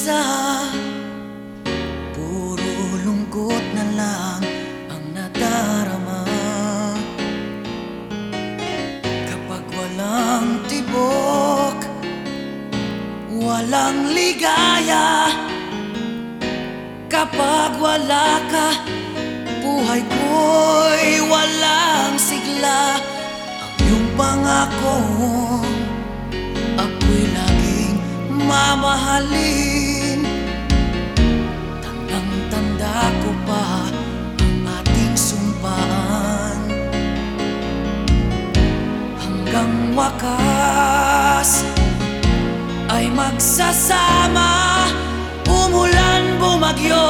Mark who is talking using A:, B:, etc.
A: mag-isa Puro lungkot na lang ang nadarama. Kapag walang tibok Walang ligaya. Kapag wala ka Buhay ko'y walang sigla. Ang iyong pangako Ako'y laging mamahalin Ay magsasama. Umulan bumagyo